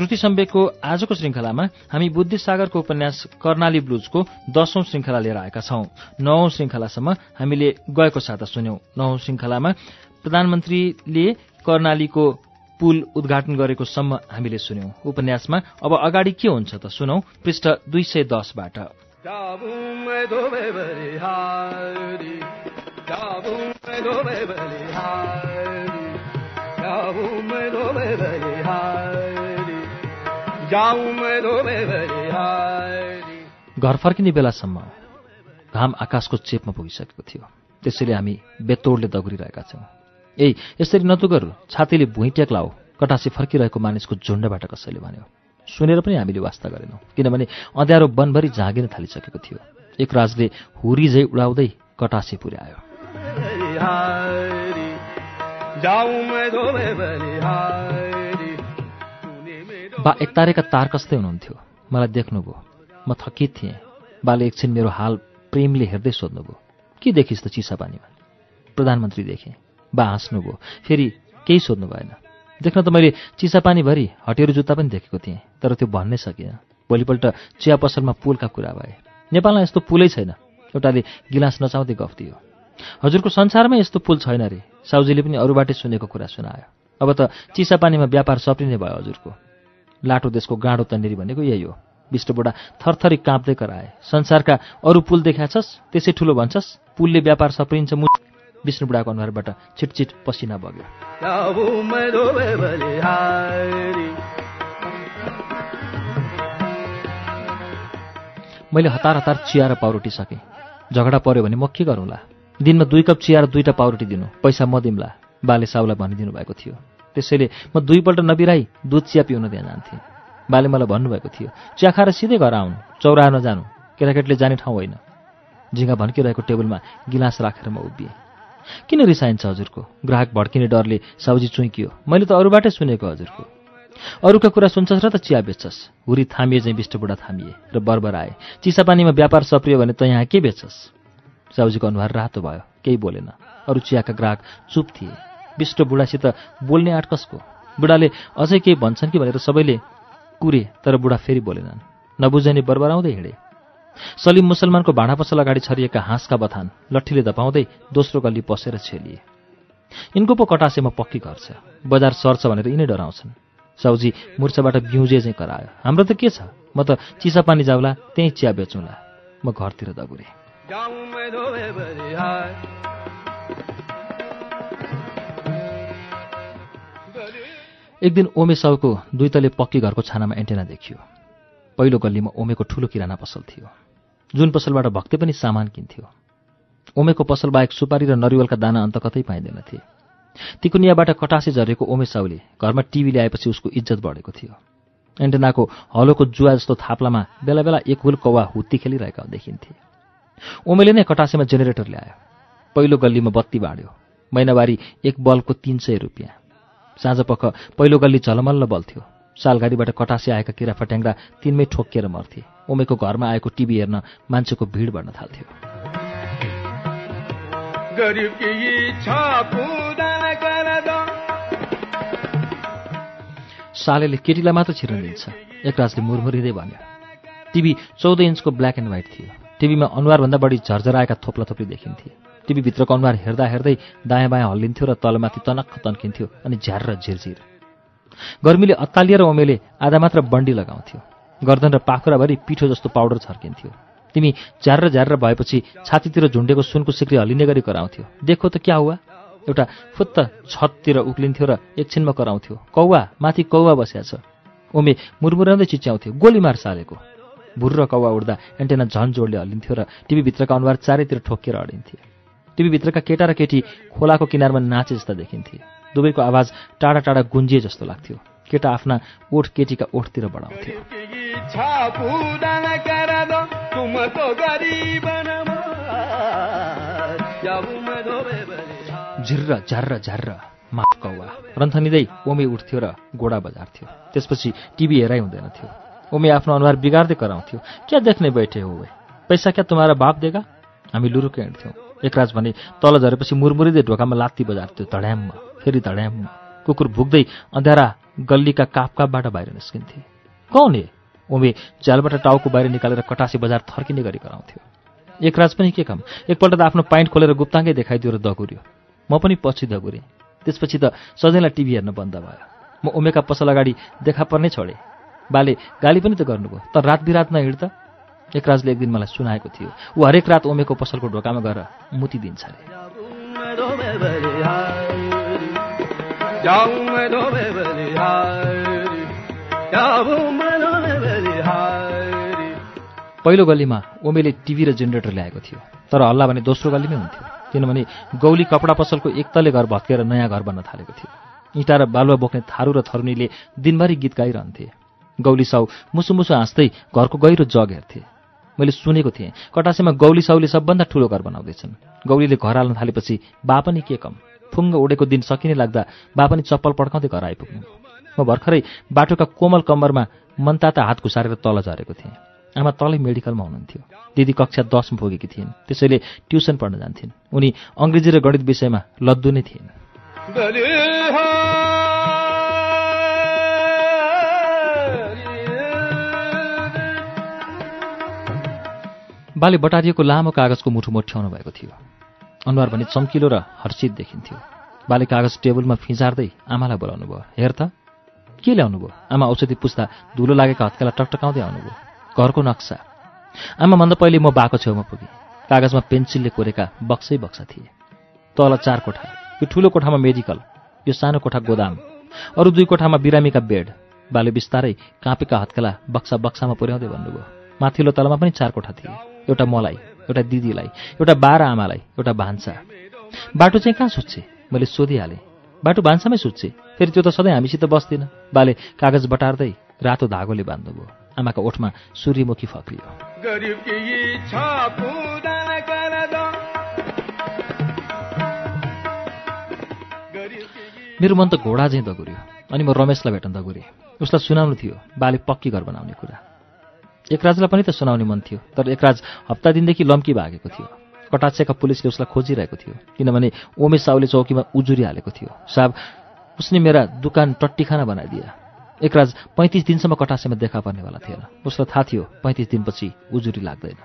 श्रुति सम्वेकको आजको श्रृङ्खलामा हामी बुद्धिसागरको उपन्यास कर्णाली ब्लुजको दशौं श्रृङ्खला लिएर आएका छौं। नवौं श्रृङ्खलासम्म हामीले गएको साता सुन्यौं। नवौं श्रृङ्खलामा प्रधानमन्त्रीले कर्णालीको पुल उद्घाटन गरेको सम्म हामीले सुन्यौं। उपन्यासमा अब अगाडि के हुन्छ त सुनौ पृष्ठ दुई सय दसबाट घर फर्किने बेलासम्म घाम आकाशको चेपमा पुगिसकेको थियो। त्यसैले हामी बेतोडले दगुरिरहेका छौँ। ए यसरी नतुगर छातीले भुइँ टेक्लाओ कटासी फर्किरहेको मानिसको झुण्डबाट कसैले भन्यो। सुनेर पनि हामीले वास्ता गरेनौँ किनभने अँध्यारो वनभरि झाँगिन थालिसकेको थियो। एक राजले हुरी झै उडाउँदै कटासी पुर्यायो। बा एकतारेका तार कस्तै हुनुहुन्थ्यो। मलाई देख्नुभयो। म थकित थिएँ। बाले एकछिन मेरो हाल प्रेमले हेर्दै सोध्नुभयो के देखिस् त चिसा पानीमा प्रधानमन्त्री देखेँ। बा हाँस्नुभयो फेरि केही सोध्नु भएन। देख्न त मैले चिसापानीभरि हटेर जुत्ता पनि देखेको थिएँ तर त्यो भन्नै सकिनँ भोलिपल्ट चिया पसलमा पुलका कुरा भए। नेपालमा यस्तो पुलै छैन। एउटाले गिलास नचाउँदै गफ दियो। हजुरको संसारमा यस्तो पुल छैन रे। साउजीले पनि अरूबाटै सुनेको कुरा सुनायो। अब त चिसापानीमा व्यापार सप्रिने भयो हजुरको। लाटो देशको गाँडो तन्नेरी भनेको यही हो। विष्टबुढा थरथरी काँप्दै कराए। संसारका अरू पुल देखाछस् त्यसै ठुलो भन्छस् पुलले व्यापार सप्रिन्छ मु विष्णु बुढाको अनुहारबाट छिटचिट पसिना बग्यो। मैले हतार हतार चिया र पाउरोटी सकेँ। झगडा पर्यो भने म के गरौँला? दिनमा दुई कप चिया र दुईवटा पाउरोटी दिनु। पैसा म दिउँला बाले साउलाई भनिदिनु भएको थियो। त्यसैले म दुईपल्ट नबिराई दुध चिया पिउन त्यहाँ जान्थेँ बाले मलाई भन्नुभएको थियो चिया खाएर सिधै घर आउनु चौरा नजानु केटाकेटीले जाने ठाउँ होइन। झिङ्गा भन्किरहेको टेबलमा गिलास राखेर म उभिएँ। किन रिसाइन्छ हजुरको? ग्राहक भड्किने डरले साउजी चुइकियो मैले त अरूबाटै सुनेको हजुरको। अरूका कुरा सुन्छस् र त चिया बेच्छस्। हुरी थामिए चाहिँ बिष्टबुढा थामिए र बर्बर आए। चिसापानीमा व्यापार सप्रियो भने त यहाँ के बेच्छस्? साउजीको अनुहार रातो भयो केही बोलेन। अरू चियाका ग्राहक चुप थिए। विष्ट बुढासित बोल्ने आँट कसको? बुढाले अझै केही भन्छन् कि भनेर सबैले कुरे तर बुढा फेरि बोलेनन्। नबुझ्ने बरबराउँदै हिँडे। सलिम मुसलमानको भाँडा पसल अगाडि छरिएका हाँसका बथान लट्ठीले धपाउँदै दोस्रो गल्ली पसेर छेलिए। यिनको पो कटासेमा पक्की घर छ। बजार सर्छ भनेर यिनै डराउँछन्। साउजी मुर्छाबाट बिउजे चाहिँ करायो। हाम्रो त के छ? म त चिसा पानी जाउला त्यहीँ चिया बेचौँला। म घरतिर दगुरेँ। एक दिन ओमे साउको दुई तले पक्की घरको छानामा एन्टेना देखियो। पहिलो गल्लीमा ओमेको ठुलो किराना पसल थियो। जुन पसलबाट भक्ते पनि सामान किन्थ्यो। ओमेको पसल बाहेक सुपारी र नरिवलका दाना अन्त कतै पाइँदैनथे तिकुनियाबाट कटासे झरेको ओमे साउले घरमा टिभी ल्याएपछि उसको इज्जत बढेको थियो। एन्टेनाको हलोको जुवा जस्तो थाप्लामा बेला बेला एक हुल कौवा हुत्ती खेलिरहेका देखिन्थे। ओमेले नै कटासेमा जेनेरेटर ल्यायो पहिलो गल्लीमा बत्ती बाँड्यो। महिनावारी एक बल्बको तिन सय रुपियाँ। साँझ पख पहिलो गल्ली झलमल्ल बल्थ्यो। सालघारीबाट कटासे आएका किरा फट्याङ्ग्रा तिनमै ठोक्किएर मर्थे। ओमेको घरमा आएको टिभी हेर्न मान्छेको भिड बढ्न थाल्थ्यो। सालेले केटीलाई मात्र छिर्न दिन्छ। एकराजले मुरमुरिँदै भन्यो। टिभी चौध इन्चको ब्ल्याक एन्ड व्हाइट थियो। टिभीमा अनुहारभन्दा बढी झरझराएका थोप्ला थोप्ली देखिन्थे। टिभीभित्रको अनुहार हेर्दा हेर्दै दायाँ बायाँ हल्लिन्थ्यो र तलमाथि तनक्ख तन्किन्थ्यो अनि झ्यार र झिरझिर। गर्मीले अत्तालिएर ओमेले आधा मात्र बन्डी लगाउँथ्यो। गर्दन र पाखुराभरि पिठो जस्तो पाउडर छर्किन्थ्यो। तिमी झ्यार झ्यार भएपछि छातीतिर झुन्डेको सुनको सिक्री हल्लिने गरी कराउँथ्यो। देखो त क्या हुआ? एउटा फुत्त छततिर उक्लिन्थ्यो र एकछिनमा कराउँथ्यो। कौवा? माथि कौवा बस्या छ। ओमे मुरमुराउँदै चिच्याउँथ्यो। गोली मार सालेको। भुर्र कौवा उड्दा एन्टेना झन जोडले हल्लिन्थ्यो र टिभीभित्रका अनुहार चारैतिर ठोक्केर अडिन्थे टिभीभित्रका केटा र केटी खोलाको किनारमा नाचे जस्ता देखिन्थे। दुवैको आवाज टाढा टाढा गुन्जिए जस्तो लाग्थ्यो। केटा आफ्ना ओठ केटीका ओठतिर बढाउँथ्यो। झिर्र झ्यार्र झ्यार्र माफ कौवा। रन्थनिँदै ओमे उठ्थ्यो र गोडा बजार्थ्यो। त्यसपछि टिभी हेराइ हुँदैन थियो। ओमे आफ्नो अनुहार बिगार्दै कराउँथ्यो। क्या देख्ने बैठे हो पैसा क्या तुम्हारा बाप देगा? हामी लुरुकै हिँड्थ्यौँ। एकराज भने तल झरेपछि मुरमुरिँदै ढोकामा लात्ती बजार्थ्यो धड्याममा। फेरि धड्याममा। कुकुर भुक्दै अँध्यारा गल्लीका काप बाहिर निस्किन्थे। कौन हे? ओमे झ्यालबाट टाउको बाहिर निकालेर कटासी बजार थर्किने गरी कराउँथ्यो एकराज पनि के काम? एकपल्ट त आफ्नो पाइन्ट खोलेर गुप्ताङ्गै देखाइदियो र दगुर्यो। म पनि पछि दगुरेँ। त्यसपछि त सधैँलाई टिभी हेर्न बन्द भयो। म उमेका पसल अगाडि देखा पर्नै छोडेँ। बाले गाली पनि त गर्नुभयो। तर रात बिरात नहिँड एकराजले एक दिन मलाई सुनाएको थियो। ऊ हरेक रात ओमेको पसलको ढोकामा गएर मुति दिन्छ पहिलो गल्लीमा ओमेले टिभी र जेनेरेटर ल्याएको थियो। तर हल्ला भने दोस्रो गल्लीमै हुन्थ्यो। किनभने गौली कपडा पसलको एकतले घर भत्केर नयाँ घर बन्न थालेको थियो। इँटा र बालुवा बोक्ने थारू र थरुनीले दिनभरि गीत गाइरहन्थे। गौली साउ मुसु मुसु हाँस्दै घरको गहिरो जग हेर्थे। मैले सुनेको थिएँ। कटासेमा गौली साउले सबभन्दा ठुलो घर बनाउँदैछन्। गौलीले घर हाल्न थालेपछि बा पनि के कम? फुङ्ग उडेको दिन सकिने लाग्दा बा पनि चप्पल पड्काउँदै घर आइपुग्नु। म भर्खरै बाटोका कोमल कम्मरमा मनताता हात घुसारेर तल झरेको थिएँ। आमा तलै मेडिकलमा हुनुहुन्थ्यो। दिदी कक्षा दसमा पुगेकी थिइन्। त्यसैले ट्युसन पढ्न जान्थिन्। उनी अङ्ग्रेजी र गणित विषयमा लद्दु नै थिइन्। बाले बटारिएको लामो कागजको मुठो मोठ्याउनु भएको थियो। अनुहार भने चम्किलो र हर्षित देखिन्थ्यो। बाले कागज टेबलमा फिजार्दै आमालाई बोलाउनु भयो हेर त के ल्याउनु भयो आमा औषधि पुस्दा धुलो लागेका हत्केला टकटकाउँदै आउनुभयो। घरको नक्सा। आमाभन्दा पहिले म बाको छेउमा पुगेँ। कागजमा पेन्सिलले कोरेका बक्सै बक्सा थिए। तल चार कोठा यो ठुलो कोठामा मेडिकल यो सानो कोठा गोदाम अरू दुई कोठामा बिरामीका बेड। बाले बिस्तारै काँपेका हत्केला बक्सा बक्सामा पुर्याउँदै भन्नुभयो। माथिल्लो तलमा पनि चार कोठा थिए। एउटा मलाई एउटा दिदीलाई एउटा बाह्र आमालाई एउटा भान्सा। बाटो चाहिँ कहाँ सुत्छे? मैले सोधिहालेँ। बाटो भान्सामै सुत्छे। फेरि त्यो त सधैँ हामीसित बस्दिनँ। बाले कागज बटार्दै रातो धागोले बान्नुभयो आमाका ओठमा सूर्यमुखी फक्रियो। मेरो मन त घोडा चाहिँ दगुर्यो। अनि म रमेशलाई भेट्न दगुरेँ। उसलाई सुनाउनु थियो। बाले पक्की घर बनाउने कुरा। एकराजलाई पनि त सुनाउने मन थियो तर एकराज हप्ता दिनदेखि लम्की भागेको थियो। कटाचेका पुलिसले उसलाई खोजिरहेको थियो किनभने ओमे साउले चौकीमा उजुरी हालेको थियो। साहब उसले मेरा दुकान टट्टीखाना बनाइदिए। एकराज पैँतिस दिनसम्म कटासेमा देखा पर्नेवाला थिएन। उसलाई थाहा थियो पैँतिस दिनपछि उजुरी लाग्दैन।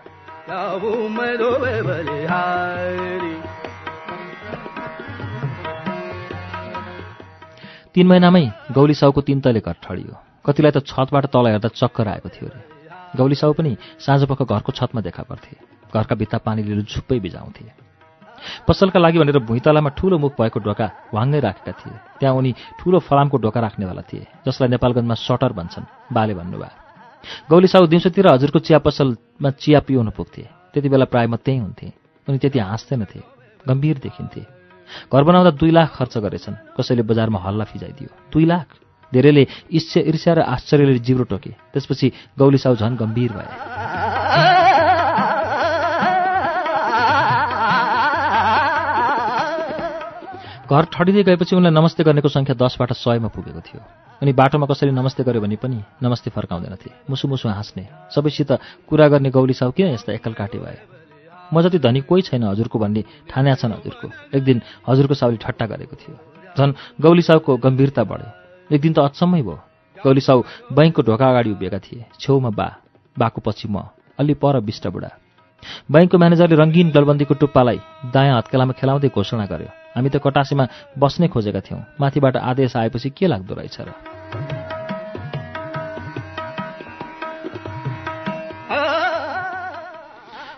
तीन महिनामै गौली साउको तिन तले घर ठडियो। कतिलाई त छतबाट तल हेर्दा चक्कर आएको थियो अरे गौली साउ पनि साँझपख घरको छतमा देखा पर्थे घरका भित्ता पानीले झुप्पै बिजाउँथे पसलका लागि भनेर भुइँतलामा ठूलो मुख भएको ढोका वाङ्गै राखेका थिए। त्यहाँ उनी ठूलो फलामको ढोका राख्नेवाला थिए जसलाई नेपालगञ्जमा सटर भन्छन् बाले भन्नुभयो। गौली साउ दिउँसोतिर हजुरको चिया पसलमा चिया पिउन पुग्थे। त्यति बेला प्राय म त्यहीँ हुन्थेँ। उनी त्यति हाँस्दैनथे गम्भीर देखिन्थे। घर बनाउँदा दुई लाख खर्च गरेछन् कसैले बजारमा हल्ला फिजाइदियो। दुई लाख? धेरैले इच्छा ईर्ष्या र आश्चर्यले जिब्रो टोके। त्यसपछि गौली साउ झन् गम्भीर भए। घर ठडिँदै गएपछि उनलाई नमस्ते गर्नेको सङ्ख्या दसबाट सयमा पुगेको थियो। अनि बाटोमा कसरी नमस्ते गर्यो भने पनि नमस्ते फर्काउँदैनथे। मुसु मुसु हाँस्ने। सबैसित कुरा गर्ने गौली साउ किन यस्ता एकल काटे भए? म जति धनी कोही छैन हजुरको भन्ने ठान्या छन् हजुरको। एक दिन हजुरको साउले ठट्टा गरेको थियो। झन् गौली साउको गम्भीरता बढ्यो। एक दिन त अचम्मै भयो। गौली साउ बैङ्कको ढोका अगाडि उभिएका थिए। छेउमा बा बाको पछि म अलि पर बिष्ट बुढा। बैङ्कको म्यानेजरले रङ्गीन दलबन्दीको टुप्पालाई दायाँ हत्केलामा खेलाउँदै घोषणा गर्यो। हामी त कटासीमा बस्नै खोजेका थियौँ। माथिबाट आदेश आएपछि के लाग्दो रहेछ र?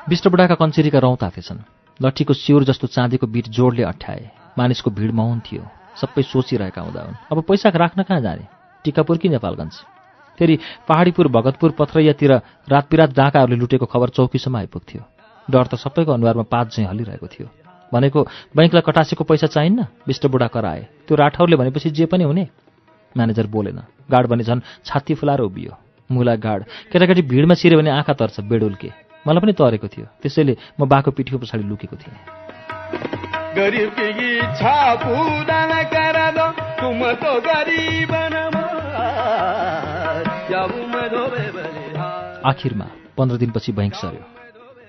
विष्टबुढाका कञ्चिरीका रौँ तातेछन् लट्ठीको सिउर जस्तो चाँदीको बिट जोडले अठ्याए। मानिसको भिड मौन थियो। सबै सोचिरहेका हुँदा हुन्। अब पैसा राख्न कहाँ जाने? टिकापुर कि नेपालगञ्ज? फेरि पहाडीपुर भगतपुर पथरैयातिर रात पिरात डाँकाहरूले लुटेको खबर चौकीसम्म आइपुग्थ्यो। डर त सबैको अनुहारमा पात चाहिँ हलिरहेको थियो। भनेको बैङ्कलाई कटासेको पैसा चाहिन्न? विष्टबुढा कराए त्यो राठौरले भनेपछि जे पनि हुने? म्यानेजर बोलेन। गाड भने झन् छाती फुलाएर उभियो। मुला गाड केटाकेटी भिडमा छिर्यो भने आँखा तर्छ बेडुल्के। मलाई पनि तरेको थियो। त्यसैले म बाको पिठीको पछाडि लुकेको थिएँ। आखिरमा पन्ध्र दिनपछि बैङ्क सर्यो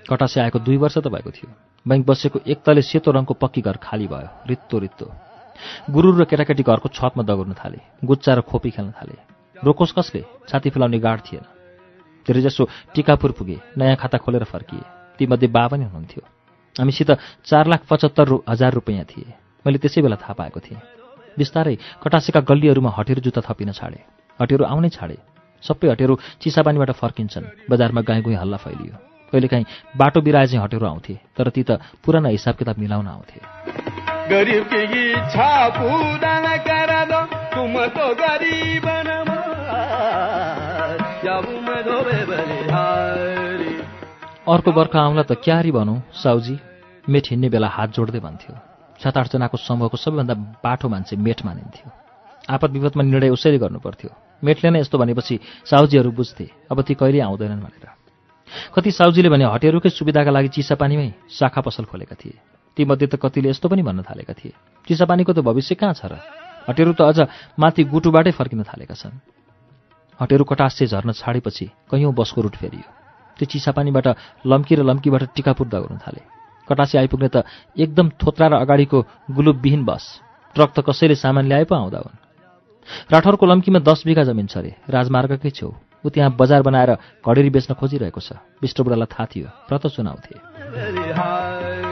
कटासे आएको दुई वर्ष त भएको थियो बैङ्क बसेको एक तले सेतो रङको पक्की घर खाली भयो रित्तो रित्तो गुरु र केटाकेटी घरको छतमा दगुर्न थाले गुच्चा र खोपी खेल्न थाले रोकोस् कसले छाती फुलाउने गाड थिएन धेरैजसो टिकापुर पुगे नयाँ खाता खोलेर फर्किए तीमध्ये बा पनि हुनुहुन्थ्यो हामीसित चार लाख पचहत्तर हजार रुपियाँ थिए। मैले त्यसै बेला थाहा पाएको थिएँ। बिस्तारै कटासेका गल्लीहरूमा हटेर जुत्ता थपिन छाडे। हटेरू आउनै छाडे। सबै हटेरू चिसापानीबाट फर्किन्छन्। बजारमा गाई गुई हल्ला फैलियो। कहिलेकाहीँ बाटो बिराए चाहिँ हटेरू आउँथे तर ती त पुराना हिसाब किताब मिलाउन आउँथे। अर्को बर्ख आउँला त क्यारी भनौँ साउजी। मेट हिँड्ने बेला हात जोड्दै भन्थ्यो। सात आठजनाको समूहको सबैभन्दा बाठो मान्छे मेट मानिन्थ्यो। आपत विपदमा निर्णय उसैले गर्नुपर्थ्यो। मेटले नै यस्तो भनेपछि साउजीहरू बुझ्थे अब ती कहिले आउँदैनन् भनेर। कति साउजीले भने हटेरुकै सुविधाका लागि चिसापानीमै शाखा पसल खोलेका थिए। तीमध्ये त कतिले यस्तो पनि भन्न थालेका थिए। चिसापानीको त भविष्य कहाँ छ र? हटेरु त अझ माथि गुटुबाटै फर्किन थालेका छन्। हटेरु कटासे झर्न छाडेपछि कैयौँ बसको रुट फेरियो। त्यो चिसापानीबाट लम्की र लम्कीबाट टिकापुर दगाउन थाले। कटासे आइपुग्ने त एकदम थोत्रा र अगाडिको गुलुबविहीन बस। ट्रक त कसैले सामान ल्याए पो आउँदा हुन्। राठौरको लम्कीमा दस बिघा जमिन छ अरे राजमार्गकै छेउ। ऊ त्यहाँ बजार बनाएर घडेरी बेच्न खोजिरहेको छ। विष्टबुढालाई थाहा थियो। प्रत चुनाउँथे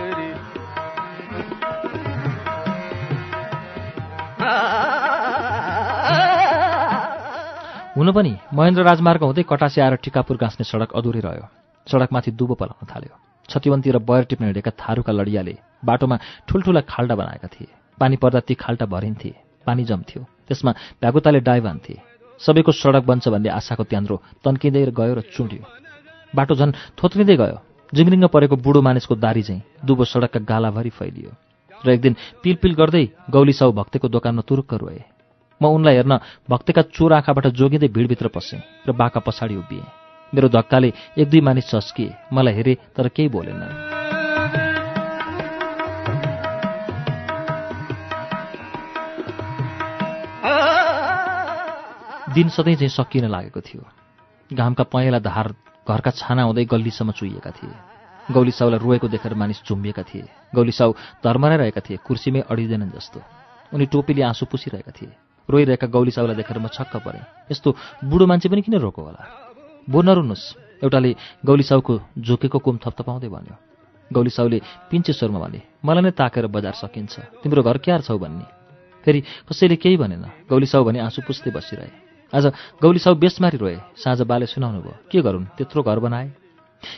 हुन पनि महेन्द्र राजमार्ग हुँदै कटासे आएर टिकापुर गाँच्ने सडक अधुरै रह्यो। सडकमाथि दुबो पलाउन थाल्यो। छतिवन्ती र बयर टिप्न हिँडेका थारूका लडियाले बाटोमा ठुल्ठुला खाल्टा बनाएका थिए। पानी पर्दा ती खाल्टा भरिन्थे। पानी जम्थ्यो त्यसमा भ्यागुताले डाइ बान्थे सबैको सडक बन्छ भन्ने आशाको त्यान्द्रो तन्किँदै गयो र चुँड्यो। बाटो झन् थोत्रिँदै गयो। जिङ्रिङ्ग परेको बुढो मानिसको दारी चाहिँ दुबो सडकका गालाभरि फैलियो। र एक दिन पिलपिल गर्दै गौली साउ भक्तेको दोकानमा तुरुक्क रोए। म उनलाई हेर्न भक्तेका चोर आँखाबाट जोगिँदै भिडभित्र पसेँ र बाका पछाडि उभिएँ। मेरो धक्काले एक दुई मानिस चस्किए। मलाई हेरे तर केही बोलेन दिन सधैँ चाहिँ सकिन लागेको थियो। घामका पहेँला धार घरका छाना हुँदै गल्लीसम्म चुइएका थिए। गौली साउलाई रोएको देखेर मानिस चुम्बिएका थिए। गौली साउ धर्मराइरहेका थिए कुर्सीमै अडिँदैनन् जस्तो। उनी टोपीले आँसु पुसिरहेका थिए। रोइरहेका गौली साउलाई देखेर म छक्क परेँ। यस्तो बुढो मान्छे पनि किन रोको होला? बो नरुनुहोस् एउटाले गौली साउको झोकेको कुम थपथपाउँदै भन्यो। गौली साउले पिन्चे स्वरमा भने मलाई नै ताकेर बजार सकिन्छ। तिम्रो घर क्यार छौ भन्ने। फेरि कसैले केही भनेन गौली साउ भने आँसु पुस्दै बसिरहे। आज गौली साउ बेसमारी रोए। साँझ बाले सुनाउनु भयो। के गरून्? त्यत्रो घर बनाए?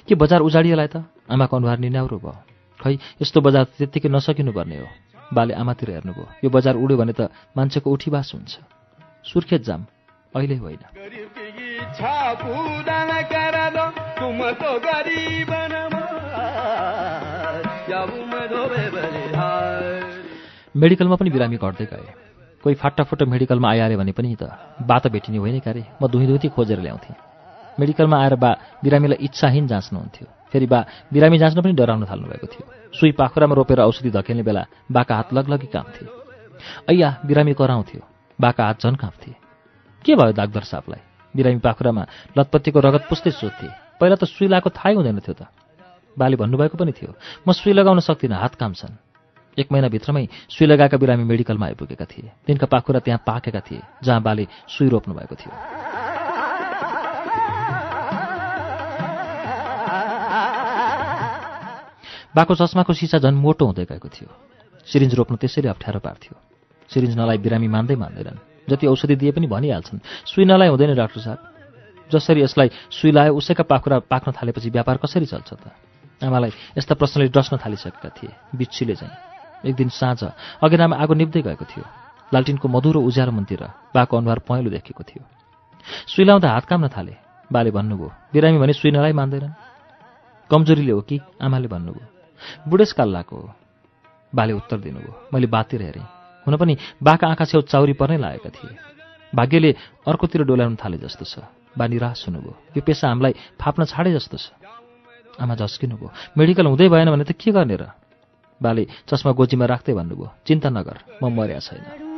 के बजार उजाडिएलाई त? आमाको अनुहार निन्याउरो भयो। खै यस्तो बजार त्यत्तिकै नसकिनु पर्ने हो। बाले आमातिर हेर्नुभयो। यो बजार उड्यो भने त मान्छेको उठीबास हुन्छ। सुर्खेत जाम अहिले होइन। मेडिकलमा पनि बिरामी घट्दै गए। कोही फाटाफुट्टा मेडिकलमा आइहाल्यो भने पनि त बात भेटिने होइन क्यारे। म दुही खोजेर ल्याउँथेँ। मेडिकलमा आएर बा बिरामीलाई इच्छाहीन जाँच्नुहुन्थ्यो। फेरि बा बिरामी जाँच्न पनि डराउन थाल्नुभएको थियो। सुई पाखुरामा रोपेर औषधि धकेल्ने बेला बाका हात लगलगी काम्थे ऐया बिरामी कराउँथ्यो। बाका हात झन् काँप्थे। के भयो डाक्टर साहबलाई? बिरामी पाखुरामा लतपत्तीको रगत पुस्दै सोध्थे। पहिला त सुई लगाएको थाहै हुँदैन थियो त। बाले भन्नुभएको पनि थियो म सुई लगाउन सक्दिनँ हात काम्छन्। एक महिनाभित्रमै सुई लगाएका बिरामी मेडिकलमा आइपुगेका थिए। तिनका पाखुरा त्यहाँ पाकेका थिए जहाँ बाले सुई रोप्नु भएको थियो। बाको चस्माको सिसा झन् मोटो हुँदै गएको थियो। सिरिन्ज रोप्नु त्यसैले अप्ठ्यारो पार्थ्यो। सिरिन्ज नलाई बिरामी मान्दै मान्दैनन्। जति औषधि दिए पनि भनिहाल्छन् सुई नलाई हुँदैन डाक्टर साहब। जसरी यसलाई सुई लायो उसैका पाखुरा पाक्न थालेपछि व्यापार कसरी चल्छ त? आमालाई यस्ता प्रश्नले डस्न थालिसकेका थिए बिच्छीले चाहिँ एक दिन साँझ अघिनामा आगो निप्दै गएको थियो। लालटिनको मधुरो उज्यालो मन्तिर बाको अनुहार पहेँलो देखेको थियो। सुई लाउँदा हात काम्न थाले। बाले भन्नुभयो बिरामी भने सुई नलाई मान्दैनन्। कमजोरीले हो कि? आमाले भन्नुभयो। बुढेसकाल हो बाले उत्तर दिनुभयो। मैले बातिर हेरेँ। हुन पनि बाका आँखा छेउ चाउरी पर्नै लागेका थिए। भाग्यले अर्कोतिर डोलाउन थाले जस्तो छ। बा निराश हुनुभयो। यो पेसा हामीलाई फाप्न छाडे जस्तो छ। आमा झस्किनुभयो। मेडिकल हुँदै भएन भने त के गर्ने र? बाले चस्मा गोजीमा राख्दै भन्नुभयो चिन्ता नगर म मर्या छैन।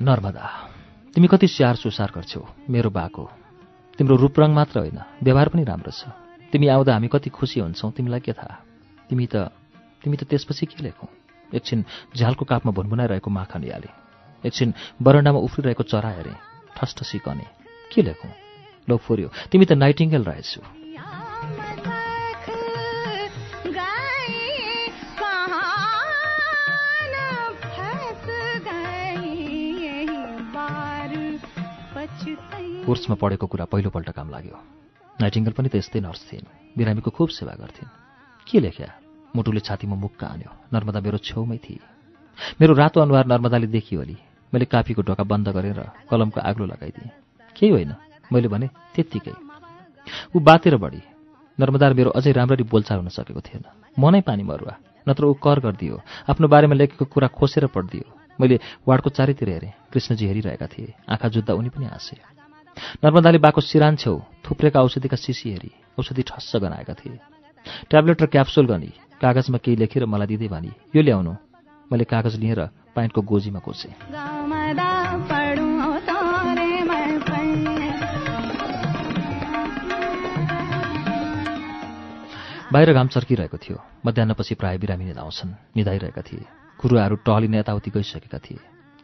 नर्मदा तिमी कति स्याहार सुसार गर्छौ? मेरो बाको। तिम्रो रूपरङ मात्र होइन व्यवहार पनि राम्रो छ। तिमी आउँदा हामी कति खुसी हुन्छौ तिमीलाई के थाहा? तिमी त तिमी त त्यसपछि के लेखौ? एकछिन झ्यालको कापमा भुनभुनाइरहेको माखा निहाले एकछिन बरन्डामा उफ्रिरहेको चरा हेरे ठस्ट सिकने। के लेखौँ? लौ फोर्यो। तिमी त नाइटिङ्गेल रहेछौ। कोर्समा पढेको कुरा पहिलोपल्ट काम लाग्यो। नाइटिङ्गल पनि त यस्तै नर्स थिइन्। बिरामीको खुब सेवा गर्थिन्। के लेख्या? मुटुले छातीमा मुक्का आन्यो। नर्मदा मेरो छेउमै थिए। मेरो रातो अनुहार नर्मदाले देखियो अलि। मैले काफीको ढोका बन्द गरेर कलमको आग्लो लगाइदिएँ। केही होइन। मैले भने त्यत्तिकै। ऊ बातेर बढी। नर्मदा मेरो अझै राम्ररी बोलचाल हुन सकेको थिएन। मनै पानी मरुवा। नत्र ऊ कर गरिदियो। आफ्नो बारेमा लेखेको कुरा खोसेर पढिदियो। मैले वार्डको चारैतिर हेरेँ। कृष्णजी हेरिरहेका थिए। आँखा जुत्दा उनी पनि हाँसे। नर्मदाले बाको सिरान छेउ थुप्रेका औषधिका सिसी हेरी औषधि ठस्स गनाएका थिए। ट्याब्लेट र क्याप्सुल गनी कागजमा केही लेखेर मलाई दिँदै भनी यो ल्याउनु। मैले कागज लिएर पाइन्टको गोजीमा कोसेँ। बाहिर घाम चर्किरहेको थियो। मध्याहपछि प्राय बिरामी निधाउँछन् निधाइरहेका थिए। कुरुवाहरू टहलिने यताउति गइसकेका थिए।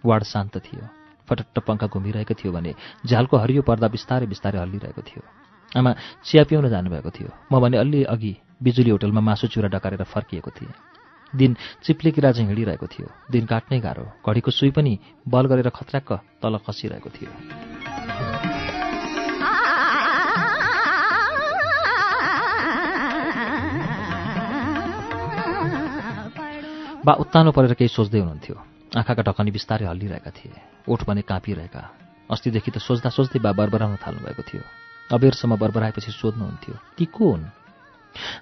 वार्ड शान्त थियो। फटट्ट पङ्खा घुमिरहेको थियो भने झ्यालको हरियो पर्दा बिस्तारै बिस्तारै हल्लिरहेको थियो। आमा चिया पिउन जानुभएको थियो। म भने अलि अघि बिजुली होटलमा मासु चुरा डकारेर फर्किएको थिएँ। दिन चिप्लेकिरा चाहिँ हिँडिरहेको थियो। दिन काट्नै गाह्रो। घडीको सुई पनि बल गरेर खत्राक्क तल खसिरहेको थियो। बा उत्तानो परेर केही सोच्दै हुनुहुन्थ्यो। आँखाका ढकनी बिस्तारै हल्लिरहेका थिए। ओठ भने काँपिरहेका। अस्तिदेखि त सोच्दा सोच्दै बा बरबराउन थाल्नुभएको थियो। अबेरसम्म बरबराएपछि सोध्नुहुन्थ्यो ती को हुन्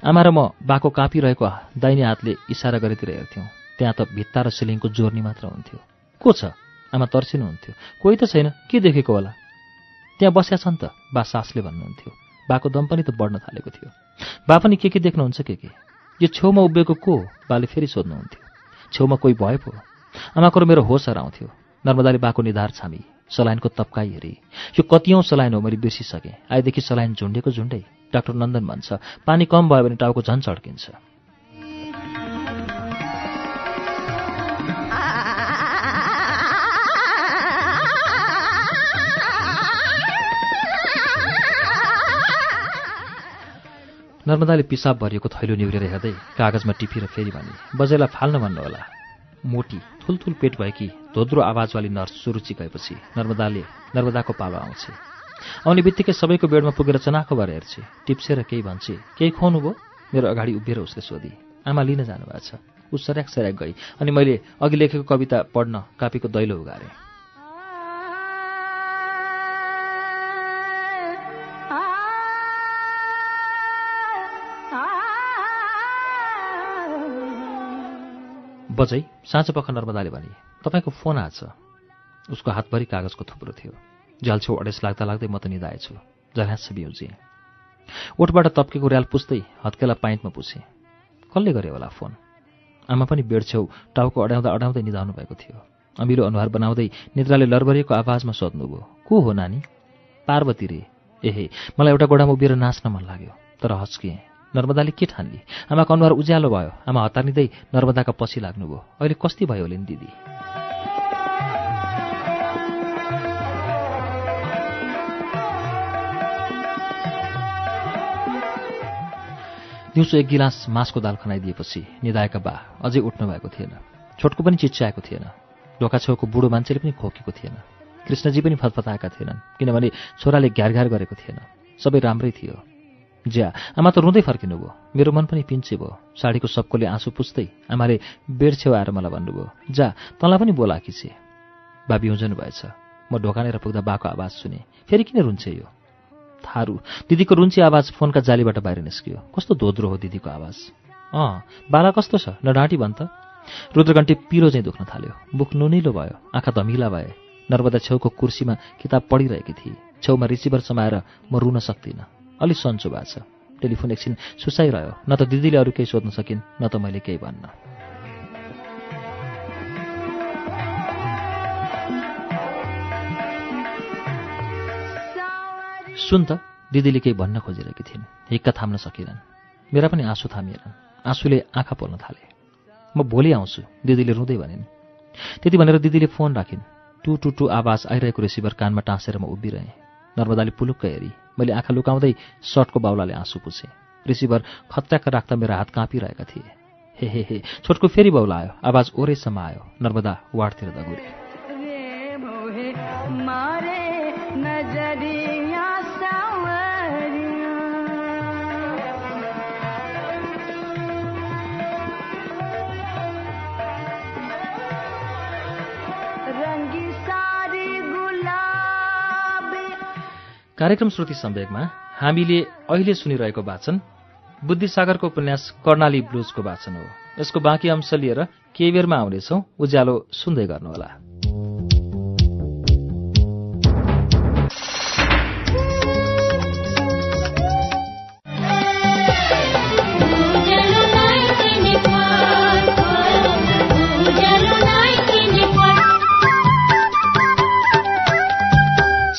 आमा र म बाको काँपिरहेको दाहिने हातले इसारा गरेतिर हेर्थ्यौँ। त्यहाँ त भित्ता र सिलिङको जोर्नी मात्र हुन्थ्यो। को छ? आमा तर्सिनुहुन्थ्यो कोही त छैन। के देखेको होला? त्यहाँ बस्या छन् त बा सासले भन्नुहुन्थ्यो। बाको दम पनि त बढ्न थालेको थियो। बा पनि के के देख्नुहुन्छ के के? यो छेउमा उभिएको को? बाले फेरि सोध्नुहुन्थ्यो। छेउमा कोही भए पो। आमाको मेरो होस हराउँथ्यो नर्मदाले बाको निधार छामी सलाइनको तप्काई हेरी। यो कतिौँ सलाइन हो मैले बिर्सिसकेँ आएदेखि सलाइन झुन्डेको झुन्डै। डाक्टर नन्दन भन्छ पानी कम भयो भने टाउको झन् चड्किन्छ। नर्मदाले पिसाब भरिएको थैलो निहुरेर हेर्दै कागजमा टिपेर फेरि भने बजेलाई फाल्न भन्नुहोला मोटी थुलथुल पेट भएकी धोद्रो आवाजवाली नर्स सुरुचि गएपछि नर्मदाले नर्मदाको पालो आउँछ। आउने बित्तिकै सबैको बेडमा पुगेर चनाखो भएर हेर्छे। टिप्सेर केही भन्छे केही खुवाउनु भयो? मेरो अगाडि उभिएर उसले सोधी। आमा लिन जानुभएको छ। ऊ सर्याक सर्याक गई अनि मैले अघि लेखेको कविता पढ्न कापीको दैलो उगारेँ। साँचो पख नर्मदाले भने तपाईँको फोन आएछ। उसको हातभरि कागजको थुप्रो थियो। झ्यालछेउ अडेस लाग्दा लाग्दै म त निधाएछु झल्यास बिउजिएँ। ओठबाट तप्केको र्याल पुस्दै हत्केला पाइन्टमा पुछेँ कसले गरे होला फोन? आमा पनि बेडछेउ टाउको अड्याउँदा अड्याउँदै निधाउनु भएको थियो। अमिलो अनुहार बनाउँदै निद्राले लरबरिएको आवाजमा सोध्नुभयो को हो नानी? पार्वती रे। एहे मलाई एउटा गोडामा उभिएर नाच्न मन लाग्यो तर हच्किएँ नर्मदाले के ठान्ली आमाको अनुहार उज्यालो भयो। आमा हतारिँदै नर्मदाका पछि लाग्नुभयो। अहिले कस्ती भयो नि दिदी? दिउँसो एक गिलास मासको दाल खनाइदिएपछि निधाएका बा अझै उठ्नु भएको थिएन। छोटको पनि चिच्याएको थिएन। ढोका छेउको बुढो मान्छेले पनि खोकेको थिएन। कृष्णजी पनि फतफताएका थिएनन् किनभने छोराले घ्यार गरेको थिएन। सबै राम्रै थियो। ज्या आमा त रुँदै फर्किनुभयो। मेरो मन पनि पिन्चे भयो। साडीको सबकोले आँसु पुस्दै आमाले बेड छेउ आएर मलाई भन्नुभयो जा तँलाई पनि बोलाकी छे बाबी हुँजनु भएछ। म ढोकानेर पुग्दा बाको आवाज सुने। फेरि किन रुन्छे यो? थारू। दिदीको रुन्ची आवाज फोनका जालीबाट बाहिर निस्कियो। कस्तो धोद्रो हो दिदीको आवाज? अँ बाला कस्तो छ? नडाँटी भन् त? रुद्रघन्टी पिरो चाहिँ दुख्न थाल्यो। बुक नुनिलो भयो। आँखा धमिला भए। नर्मदा छेउको कुर्सीमा किताब पढिरहेकी थिए। छेउमा रिसिभर समाएर म रुन सक्दिनँ। अलिक सन्चो भएको छ। टेलिफोन एकछिन सुसाइरह्यो। न त दिदीले अरू केही सोध्न सकिन् न त मैले केही भन्न। सुन त दिदीले केही भन्न खोजिरहेकी थिइन्। हिक्का थाम्न सकिनन् मेरा पनि आँसु थामिएनन् आँसुले आँखा पोल्न थाले। म भोलि आउँछु दिदीले रुँदै भनिन्। त्यति भनेर दिदीले फोन राखिन्। टु टु टु आवाज आइरहेको रिसिभर कानमा टाँसेर म उभिरहेँ। नर्मदाले पुलुक्क हेरी। मैले आँखा लुकाउँदै सर्टको बाउलाले आँसु पुछेँ। रिसिभर खत्याक्क राख्दा मेरो हात काँपिरहेका थिए। हे हे हे छोटको फेरि बाउला आयो। आवाज ओरेसम्म आयो। नर्मदा वार्डतिर दगुरे। कार्यक्रम श्रुति सम्वेकमा हामीले अहिले सुनिरहेको वाचन बुद्धिसागरको उपन्यास कर्णाली ब्लुजको वाचन हो। यसको बाँकी अंश लिएर केही बेरमा आउनेछौ। उज्यालो सुन्दै गर्नुहोला।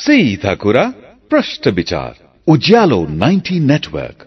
सीधा कुरा। प्रश्न विचार उज्यालो 90 नेटवर्क।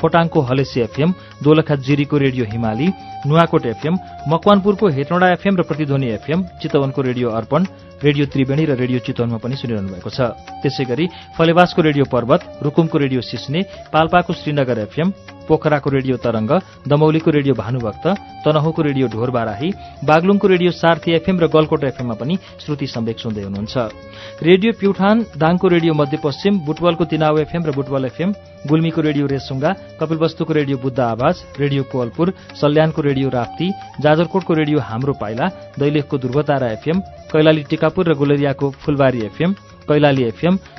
खोटाङको हलेसी एफएम दोलखा जिरीको रेडियो हिमाली नुवाकोट एफएम मकवानपुरको हेटौँडा एफएम र प्रतिध्वनि एफएम चितवनको रेडियो अर्पण रेडियो त्रिवेणी र रेडियो चितवनमा पनि सुनिरहनु भएको छ। त्यसै गरी फलेवासको रेडियो पर्वत रुकुमको रेडियो सिस्ने पाल्पाको श्रीनगर एफएम पोखराको रेडियो तरंग दमौलीको रेडियो भानुभक्त तनहुको रेडियो ढोरबाराही बागलुङको रेडियो सार्थी एफएम र गलकोट एफएममा पनि श्रुति सम्वेक सुन्दै हुनुहुन्छ। रेडियो प्युठान दाङको रेडियो मध्यपश्चिम बुटवलको तिनाउ एफएम र बुटवल एफएम गुल्मीको रेडियो रेसुङ्गा कपिलवस्तुको रेडियो बुद्ध आवाज रेडियो कोवलपुर सल्यानको रेडियो राप्ती जाजरकोटको रेडियो हाम्रो पाइला दैलेखको ध्रुवतारा एफएम कैलाली टिकापुर र गुलेरियाको फुलबारी एफएम कैलाली एफएम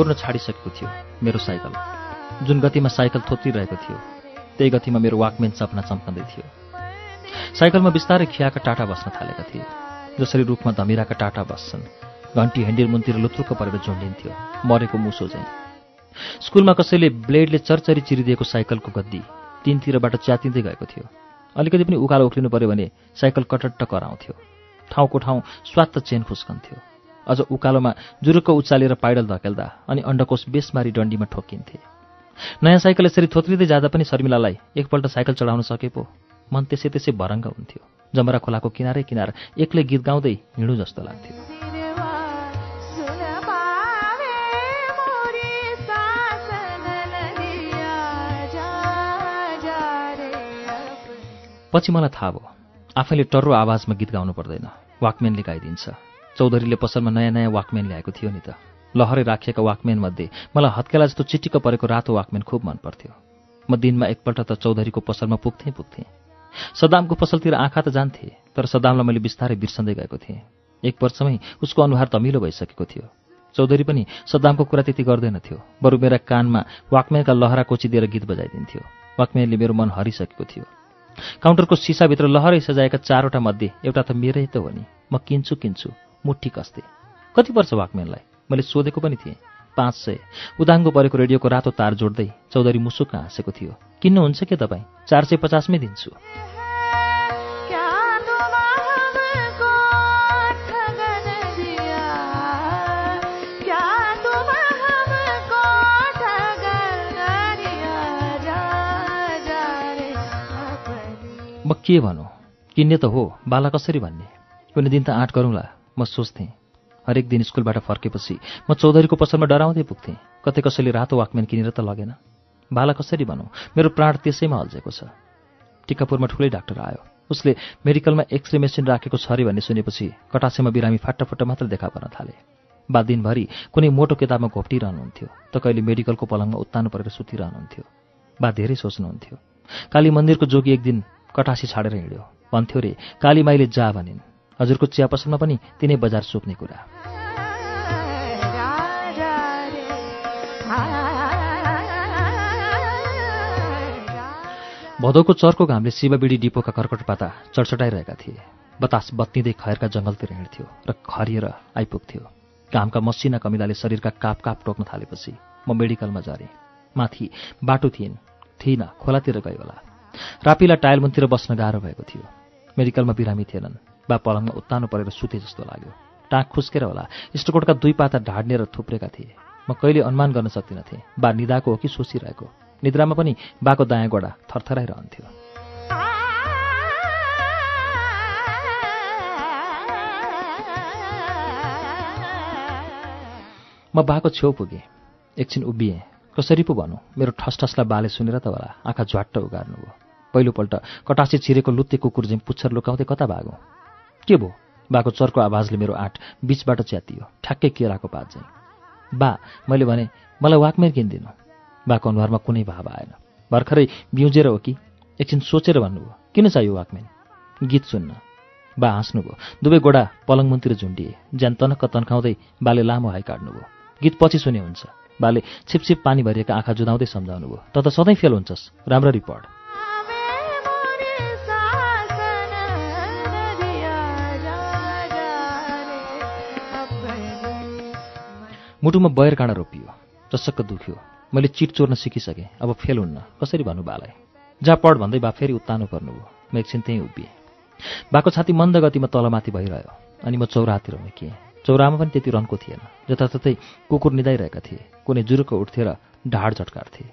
दगुर्न छाडिसकेको थियो मेरो साइकल। जुन गतिमा साइकल थोत्रिरहेको थियो त्यही गतिमा मेरो वाकमेन सपना चम्कँदै थियो। साइकलमा बिस्तारै खियाका टाटा बस्न थालेका थिए जसरी रुखमा धमिराका टाटा बस्छन्। घन्टी हेन्डिल मुनतिर लुत्रुक्क परेर झुन्डिन्थ्यो मरेको मुसो चाहिँ स्कुलमा कसैले ब्लेडले चरचरी चिरिदिएको साइकलको गद्दी तिनतिरबाट च्यातिँदै गएको थियो। अलिकति पनि उकालो उक्लिनु पर्यो भने साइकल कटट्ट कराउँथ्यो। ठाउँको ठाउँ स्वात्त चेन खुस्कन्थ्यो। अझ उकालोमा जुरुक्क उचालेर पाइडल धकेल्दा अनि अण्डकोष बेसमारी डन्डीमा ठोकिन्थे। नयाँ साइकल यसरी थोत्रिँदै जाँदा पनि शर्मिलालाई एकपल्ट साइकल चढाउन सके पो मन त्यसै त्यसै भरङ्ग हुन्थ्यो। जमरा खोलाको किनारै किनार एक्लै गीत गाउँदै हिँडु जस्तो लाग्थ्यो। पछि मलाई थाहा भयो आफैले टर्रो आवाजमा गीत गाउनु पर्दैन वाकमेनले गाइदिन्छ। चौधरीले पसलमा नयाँ नयाँ वाकमेन ल्याएको थियो नि त। लहरै राखिएका वाकमेनमध्ये मलाई हत्केला जस्तो चिटिक्क परेको रातो वाकमेन खुब मन पर्थ्यो म दिनमा एकपल्ट त चौधरीको पसलमा पुग्थेँ पुग्थेँ। सदामको पसलतिर आँखा त जान्थे तर सदामलाई मैले बिस्तारै बिर्सँदै गएको थिएँ। एक वर्षमै उसको अनुहार तमिलो भइसकेको थियो। चौधरी पनि सदामको कुरा त्यति गर्दैनथ्यो बरु मेरा कानमा वाकमेनका लहरा कोचिदिएर गीत बजाइदिन्थ्यो। वाकमेनले मेरो मन हरिसकेको थियो। काउन्टरको सिसाभित्र लहरै सजाएका चारवटा मध्ये एउटा त मेरै त हो नि। म किन्छु किन्छु। मुठी कस्थे। कति वर्ष वाकमेनलाई मैले सोधेको पनि थिएँ। पाँच सय। उदाङ्गो परेको रेडियोको रातो तार जोड्दै चौधरी मुसुक्क हाँसेको थियो। किन्नुहुन्छ के तपाईँ? चार सय पचासमै दिन्छु। म के भनौँ? किन्ने त हो। बाला कसरी भन्ने? कुनै दिन त आँट गरौँला। म सोच्थेँ हरेक दिन स्कुलबाट फर्केपछि म चौधरीको पसलमा डराउँदै पुग्थेँ। कतै कसैले रातो वाकम्यान किनेर त लगेन। बाला कसरी भनौँ मेरो प्राण त्यसैमा अल्झेको छ। टिकापुरमा ठुलै डाक्टर आयो। उसले मेडिकलमा एक्सरे मेसिन राखेको छ अरे भन्ने सुनेपछि कटासेमा बिरामी फाटाफुट्टा मात्र देखा पर्न थाले। बा दिनभरि कुनै मोटो किताबमा घोप्टिरहनुहुन्थ्यो त कहिले मेडिकलको पलङमा उत्तानो परेर सुतिरहनुहुन्थ्यो। बा धेरै सोच्नुहुन्थ्यो। काली मन्दिरको जोगी एक दिन कटासी छाडेर हिँड्यो। भन्थ्यो रे काली माईले जा भनिन्। हजुरको चिया पसलमा पनि तिनै बजार सोप्ने कुरा। भदौको चर्को घामले शिवबिडी डिपोका कर्कट पाता चडचडाइरहेका थिए। बतास बत्तिँदै खयरका जङ्गलतिर हिँड्थ्यो र खरिएर आइपुग्थ्यो। घामका मसिना कमिलाले शरीरका काप काप टोक्न थालेपछि म मेडिकलमा झरेँ माथि बाटो थिइन् थिइनँ खोलातिर गयो होला रापिला टायलमुनतिर बस्न गाह्रो भएको थियो। मेडिकलमा बिरामी थिएनन्। बा पलङमा उत्तानो परेर सुते जस्तो लाग्यो। टाँक खुस्केर होला। इष्टकोटका दुई पाता ढाड्नेर थुप्रेका थिए। म कहिले अनुमान गर्न सक्दिनथेँ बा निदाको हो कि सोचिरहेको? निद्रामा पनि बाको दायाँ गोडा थरथराइरहन्थ्यो। म बाको छेउ पुगेँ। एकछिन उभिएँ। कसरी पो भनौँ मेरो ठसठसलाई बाले सुनेर त होला। आँखा झ्वाट्ट उगार्नुभयो। पहिलोपल्ट कटासी छिरेको लुत्ते कुकुर झैँ पुच्छर लुकाउँदै कता भागौँ? के भो बाको चर्को आवाजले मेरो आँट बिचबाट च्यातियो। ठ्याक्कै केराको पात चाहिँ? बा मैले भने मलाई वाकमेर किनिदिनु। बाको अनुहारमा कुनै भाव आएन। भर्खरै बिउजेर हो कि? एकछिन सोचेर भन्नुभयो किन चाहियो वाकमेन? गीत सुन्न। बा हाँस्नुभयो दुवै गोडा पलङमुनतिर झुन्डिए। ज्यान तनक्क तन्काउँदै बाले लामो हाई काट्नुभयो। गीत पछि सुने हुन्छ। बाले छिपछिप पानी भरिएका आँखा जुदाउँदै सम्झाउनु भयो त त सधैँ फेल हुन्छस्। राम्ररी पढ। मुटुमा बयर काँडा रोपियो चसक्क दुख्यो। मैले चिट चोर्न सिकिसकेँ अब फेल हुन्न। कसरी भन्नु बालाई? जा पढ भन्दै बा फेरि उत्तानो पर्नुभयो म एकछिन त्यहीँ उभिएँ। बाको छाती मन्द गतिमा तलमाथि भइरह्यो अनि म चौरातिर उम्किएँ चौरामा पनि त्यति रन्को थिएन। जताततै कुकुर निदाइरहेका थिए। कुनै जुरुको उठ्थे र ढाड झट्कार्थे।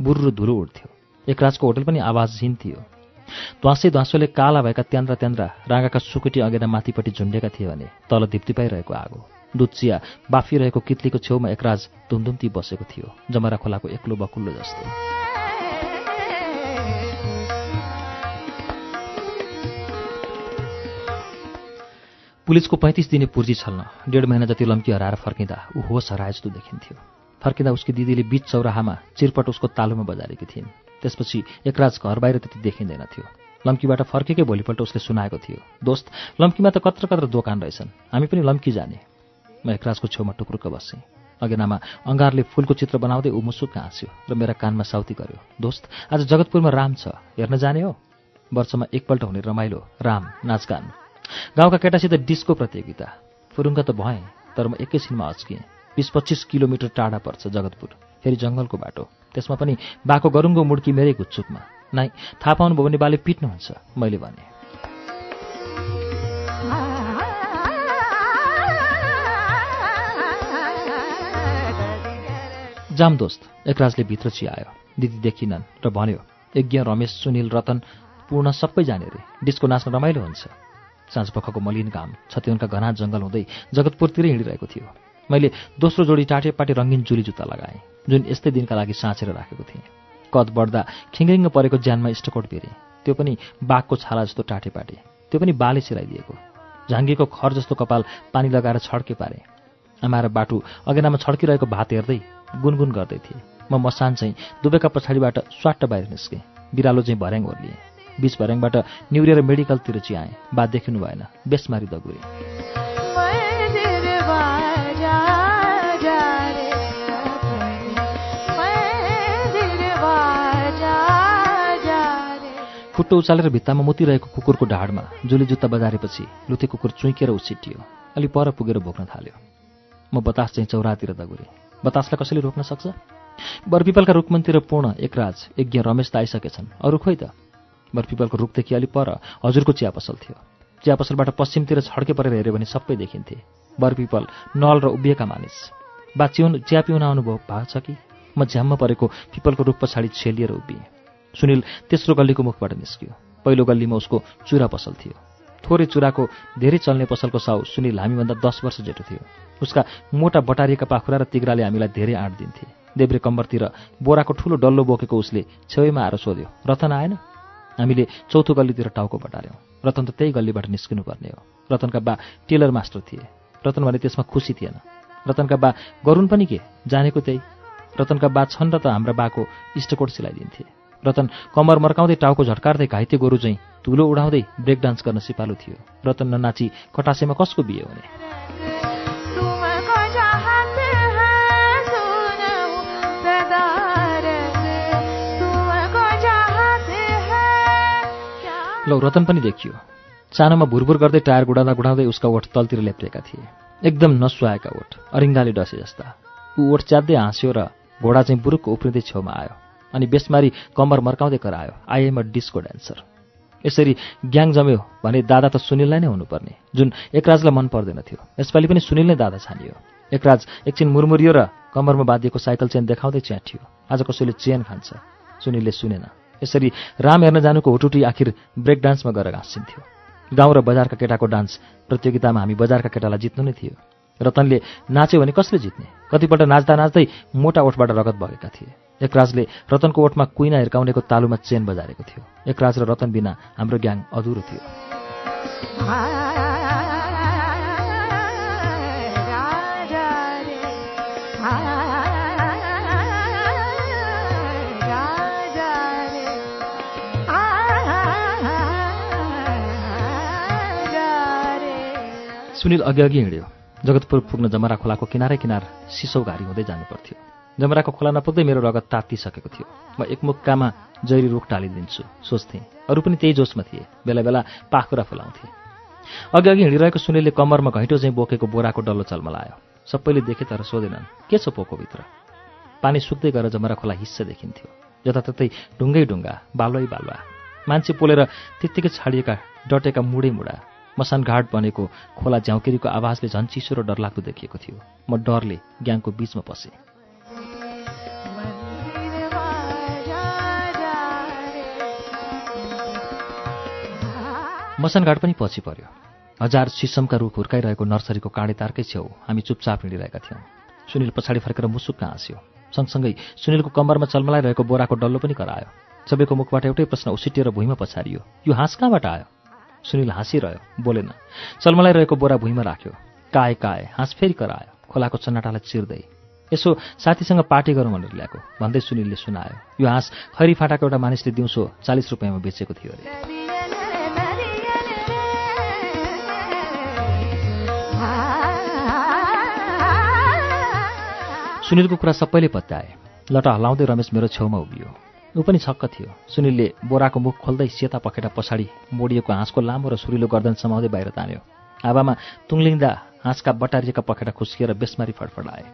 बुर्रु धुलो उठ्थ्यो। एकराजको होटल पनि आवाजहीन थियो। ध्वाँसे ध्वाँसोले काला भएका त्यान्द्रा त्यान्द्रा राँगाका सुकुटी अगेना माथिपट्टि झुन्डेका थिए भने तल धिप्तिपाइरहेको आगो। दुध चिया बाफिरहेको कित्लीको छेउमा एकराज धुमधुम्ती बसेको थियो जमरा खोलाको एक्लो बकुल्लो जस्तो। पुलिसको पैँतिस दिने पुर्जी छल्न डेढ महिना जति लम्की हराएर फर्किँदा ऊ होस हराए जस्तो देखिन्थ्यो। फर्किँदा उसकी दिदीले बीच चौराहामा चिरपट उसको तालुमा बजारेकी थिइन्। त्यसपछि एकराज घर बाहिर त्यति देखिँदैन थियो लम्कीबाट फर्केकै भोलिपल्ट उसले सुनाएको थियो दोस्त लम्कीमा त कत्र कत्र दोकान रहेछन् हामी पनि लम्की जाने। म एकराजको छेउमा टुक्रुक्क बसेँ। अगेनामा अङ्गारले फुलको चित्र बनाउँदै ऊ मुसुक्क हाँस्यो र मेरा कानमा साउती गर्यो दोस्त आज जगतपुरमा राम छ हेर्न जाने हो? वर्षमा एकपल्ट हुने रमाइलो राम नाचगान। गाउँका केटासित डिस्को प्रतियोगिता। फुरुङ्ग त भएँ तर म एकैछिनमा अच्किएँ। बिस पच्चिस किलोमिटर टाढा पर्छ जगतपुर फेरि जङ्गलको बाटो। त्यसमा पनि बाको गरुङ्गो मुड्की मेरै गुच्चुकमा नाइ थाहा पाउनुभयो भने बाले पिट्नुहुन्छ मैले भने। जाम दोस्त एकराजले भित्र चियायो दिदी देखिनन् र भन्यो यज्ञ रमेश सुनिल रतन पूर्ण सबै जाने रे डिस्को नाच्न रमाइलो हुन्छ। साँझपखको मलिन घाम छतिवनका घना जङ्गल हुँदै जगतपुरतिरै हिँडिरहेको थियो। मैले दोस्रो जोडी टाटेपाटे रङ्गिन जुली जुत्ता लगाएँ जुन यस्तै दिनका लागि साँचेर राखेको थिएँ। कद बढ्दा खिङ्रिङ्ग परेको ज्यानमा इष्टकोट बेरेँ त्यो पनि बाघको छाला जस्तो टाटेपाटे त्यो पनि बाले सिराइदिएको। झाङ्गेको खर जस्तो कपाल पानी लगाएर छड्के पारे। आमा र बाटु अगेनामा छड्किरहेको भात हेर्दै गुनगुन गर्दै थिए। म मसान चाहिँ दुबैका पछाडिबाट स्वाट्ट बाहिर निस्केँ। बिरालो चाहिँ भर्याङ ओर्लिएँ। बिच भर्याङबाट निउरिएर मेडिकलतिर चियाएँ। बाद देखिनु भएन। बेसमारी दगुरे। खुट्टो उचालेर भित्तामा मुतिरहेको कुकुरको ढाडमा जुली जुत्ता बजारेपछि लुते कुकुर चुइकेर उछिटियो। अलि पर पुगेर भोग्न थाल्यो। म बतास चाहिँ चौरातिर दगुरेँ। बतासलाई कसैले रोक्न सक्छ? बरपिपलका रुखमन्त्री र पूर्ण एकराज यज्ञ रमेश त आइसकेछन्। अरू खोइ त? बरपिपलको रुखदेखि अलि पर हजुरको चिया पसल थियो। चिया पसलबाट पश्चिमतिर छड्के परेर हेऱ्यो भने सबै देखिन्थे। बरपिपल नल र उभिएका मानिस। बा चिया पिउन अनुभव भएको छ कि? म झ्याम्म परेको पिपलको रुख पछाडि छेलिएर उभिएँ। सुनिल तेस्रो गल्लीको मुखबाट निस्कियो। पहिलो गल्लीमा उसको चुरा पसल थियो। थोरै चुराको धेरै चल्ने पसलको साउ सुनिल हामीभन्दा दस वर्ष जेठो थियो। उसका मोटा बटारिएका पाखुरा र तिग्राले हामीलाई धेरै आँट दिन्थे। देब्रे कम्बरतिर बोराको ठुलो डल्लो बोकेको उसले छेउमा आएर सोध्यो रतन आएन? हामीले चौथो गल्लीतिर टाउको बटार्यौँ रतन त त्यही गल्लीबाट निस्किनुपर्ने हो। रतनका बा टेलर मास्टर थिए। रतन भने त्यसमा खुसी थिएन। रतनका बा गरून् पनि के? जानेको त्यही। रतनका बा छन् र त हाम्रा बाको इष्टकोट सिलाइदिन्थे। रतन कम्मर मर्काउँदै टाउको झट्कार्दै घाइते गोरु चाहिँ धुलो उडाउँदै ब्रेक डान्स गर्न सिपालु थियो। रतन ननाची कटासेमा कसको बिहे हुने? लौ रतन पनि देखियो। सानोमा भुरभुर गर्दै टायर गुडाउँदा गुडाउँदै उसका ओठ तलतिर लेप्रिएका थिए। एकदम नसुहाएका ओठ अरिङ्गाले डसे जस्ता। ऊ ओठ च्यात्दै हाँस्यो र घोडा चाहिँ बुरुकको उफ्रिँदै छेउमा आयो। अनि बेसमारी कम्बर मर्काउँदै करायो I am a disco dancer. यसरी ग्याङ जम्यो भने दादा त सुनिललाई नै हुनुपर्ने। जुन एकराजलाई मन पर्दैन थियो। यसपालि पनि सुनिल नै दादा छानियो। एकराज एकछिन मुरमुरियो र कम्मरमा बाँधिएको साइकल चेन देखाउँदै च्याठियो आज कसैले चेन खान्छ। सुनिलले सुनेन। यसरी राम हेर्न जानुको हुटुटी आखिर ब्रेक डान्समा गएर घाँसिन्थ्यो। गाउँ र बजारका केटाको डान्स प्रतियोगितामा हामी बजारका केटालाई जित्नु नै थियो। रतनले नाच्यो भने कसले जित्ने? कतिपल्ट नाच्दा नाच्दै मोटा ओठबाट रगत बगेका थिए। एकराजले रतनको ओठमा कुइना हिर्काउनेको तालुमा चेन बजारेको थियो। एकराज र रतन बिना हाम्रो ग्याङ अधुरो थियो। सुनिल अघि अघि हिँड्यो। जगतपुर पुग्न जमरा खोलाको किनारै किनार सिसौ घारी हुँदै जानुपर्थ्यो। जमराको खोला नपुग्दै मेरो रगत तातिसकेको थियो। म एकमुक्कामा जैरी रुख टालिदिन्छु सोच्थेँ। अरू पनि त्यही जोसमा थिए। बेला बेला पाखुरा फुलाउँथे। अघि अघि हिँडिरहेको सुनिलले कम्मरमा घैँटो चाहिँ बोकेको बोराको डल्लो चल्मलायो सबैले देखे तर सोधेनन् के छ पोकोभित्र पानी सुक्दै गएर जमरा खोला हिस्सा देखिन्थ्यो। जताततै ढुङ्गै ढुङ्गा बालुवै बालुवा। मान्छे पोलेर त्यत्तिकै छाडिएका डटेका मुडै मुडा मसानघाट बनेको खोला झ्याउकेरीको आवाजले झन् चिसो र डरलाग्दो देखिएको थियो। म डरले ग्याङको बीचमा पसेँ। मसानघाट पनि पछि पर्यो। हजार सिसमका रुख हुर्काइरहेको नर्सरीको काँडे तारकै छेउ हामी चुपचाप हिँडिरहेका थियौँ। सुनिल पछाडि फर्केर मुसुक्क हाँस्यो सँगसँगै सुनिलको कम्बरमा चलमलाइरहेको बोराको डल्लो पनि करायो। सबैको मुखबाट एउटै प्रश्न उसिटिएर भुइँमा पछारियो यो हाँस कहाँबाट आयो? सुनिल हाँसिरह्यो बोलेन। चलमलाइरहेको बोरा भुइँमा राख्यो। काए काए हाँस फेरि करायो। खोलाको चन्नाटालाई चिर्दै। यसो साथीसँग पार्टी गरौँ भनेर ल्याएको। भन्दै सुनिलले सुनायो यो हाँस खैरी फाटाको एउटा मानिसले दिउँसो चालिस रुपियाँमा बेचेको थियो अरे। सुनिलको कुरा सबैले पत्याए लटा हलाउँदै रमेश मेरो छेउमा उभियो। ऊ पनि छक्क थियो। सुनिलले बोराको मुख खोल्दै सेता पखेटा पछाडि मोडिएको हाँसको लामो र सुरिलो गर्दन समाउँदै बाहिर तान्यो। हावामा तुङलिङ्दा हाँसका बटारिएका पखेटा खुस्किएर बेसमारी फडफडाए।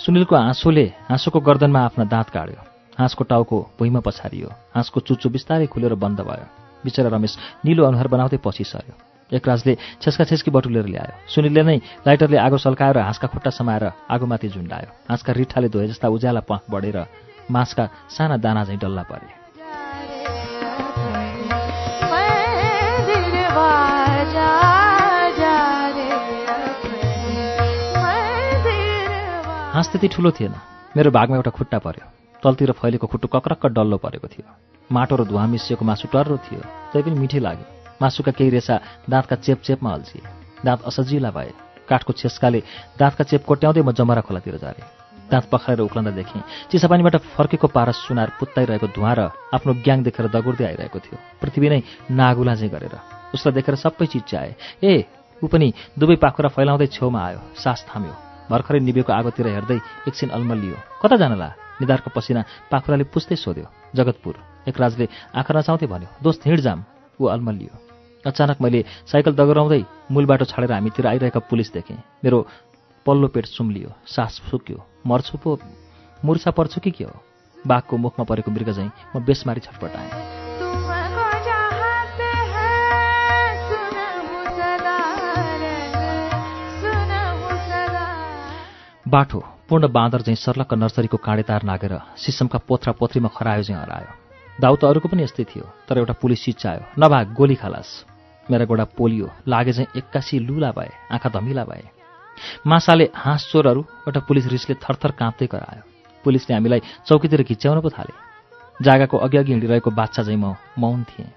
सुनिलको हाँसोले हाँसोको गर्दनमा आफ्ना दाँत काट्यो। हाँसको टाउको भुइँमा पछारियो। हाँसको चुच्चो बिस्तारै खुलेर बन्द भयो। बिचरा रमेश निलो अनुहार बनाउँदै पछि सर्यो एकराजले छेस्का छेस्की बटुलेर ल्यायो। सुनिलले नै लाइटरले आगो सल्काएर हाँसका खुट्टा समाएर आगोमाथि झुन्डायो। हाँसका रिठाले धोए जस्ता उज्याला पख बढेर मासका साना दाना चाहिँ डल्ला परे। हाँस त्यति ठुलो थिएन। मेरो भागमा एउटा खुट्टा पर्यो। तलतिर फैलेको खुट्टु कक्रक्क डल्लो परेको थियो। माटो र धुवा मिसिएको मासु टर्रो थियो। तै पनि मिठै लाग्यो। मासुका केही रेसा दाँतका चेप चेपमा अल्झिए दाँत असजिला भए काठको छेस्काले दाँतका चेप कोट्याउँदै म जमरा खोलातिर जारेँ दाँत पखाएर उक्लँदा देखेँ चिसापानीबाट फर्केको पारस सुनार पुत्ताइरहेको धुवा र आफ्नो ग्याङ देखेर दगुर्दै आइरहेको थियो। पृथ्वी नै नागुला चाहिँ गरेर। उसलाई देखेर सबै चिज चाहे। ए ऊ पनि दुवै पाखुरा फैलाउँदै छेउमा आयो। सास थाम्यो। भर्खरै निभेको आगोतिर हेर्दै एकछिन अल्मलियो कता जानला? निधारको पसिना पाखुराले पुस्दै सोध्यो। जगतपुर। एकराजले आँखा नचाउँदै भन्यो। दोस्त हिँड जाम। ऊ अल्मलियो अचानक मैले साइकल दगराउँदै मूल बाटो छाडेर हामीतिर आइरहेका पुलिस देखेँ। मेरो पल्लो पेट सुम्लियो सास सुक्यो मर्छु पो। मुर्छा पर्छु कि के हो? बाघको मुखमा परेको मृग झैँ म बेसमारी छटपटाएँ बाठो पूर्ण बाँदर झैँ सर्लक्क नर्सरीको काँडेतार नागेर सिसमका पोथ्रा पोथ्रीमा खरायो झैँ हरायो। दाउ त अरूको पनि यस्तै थियो तर एउटा पुलिस चिच्चायो नभाग गोली खालास। मेरा गोडा पोलियो लागे चाहिँ एक्कासी लुला भए आँखा धमिला भए। मासाले हाँस चोरहरू एउटा पुलिस रिसले थरथर काँप्दै करायो। पुलिसले हामीलाई चौकीतिर घिच्याउन पो थाले। जागाको अघि अघि हिँडिरहेको बाछा चाहिँ म मौन थिएँ।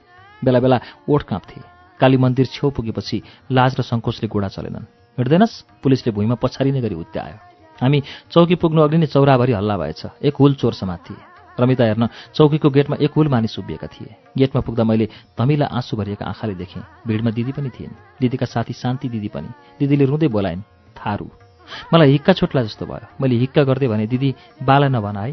बेला बेला ओठ काँप्थे। काली मन्दिर छेउ पुगेपछि लाज र सङ्कोचले गोडा चलेनन्। हिँड्दैनस्? पुलिसले भुइँमा पछारिने गरी उत्त्यायो हामी चौकी पुग्नु अघि नै चौराभरि हल्ला भएछ। एक हुल चोर समात थिए रमिता हेर्न चौकीको गेटमा एक हुल मानिस उभिएका थिए। गेटमा पुग्दा मैले धमिला आँसु भरिएका आँखाले देखेँ। भिडमा दिदी पनि थिइन्। दिदीका साथी शान्ति दिदी पनि। दिदीले रुँदै बोलाइन् थारू। मलाई हिक्का छुट्ला जस्तो भयो। मैले हिक्का गर्दै भने दिदी बाला नभन है।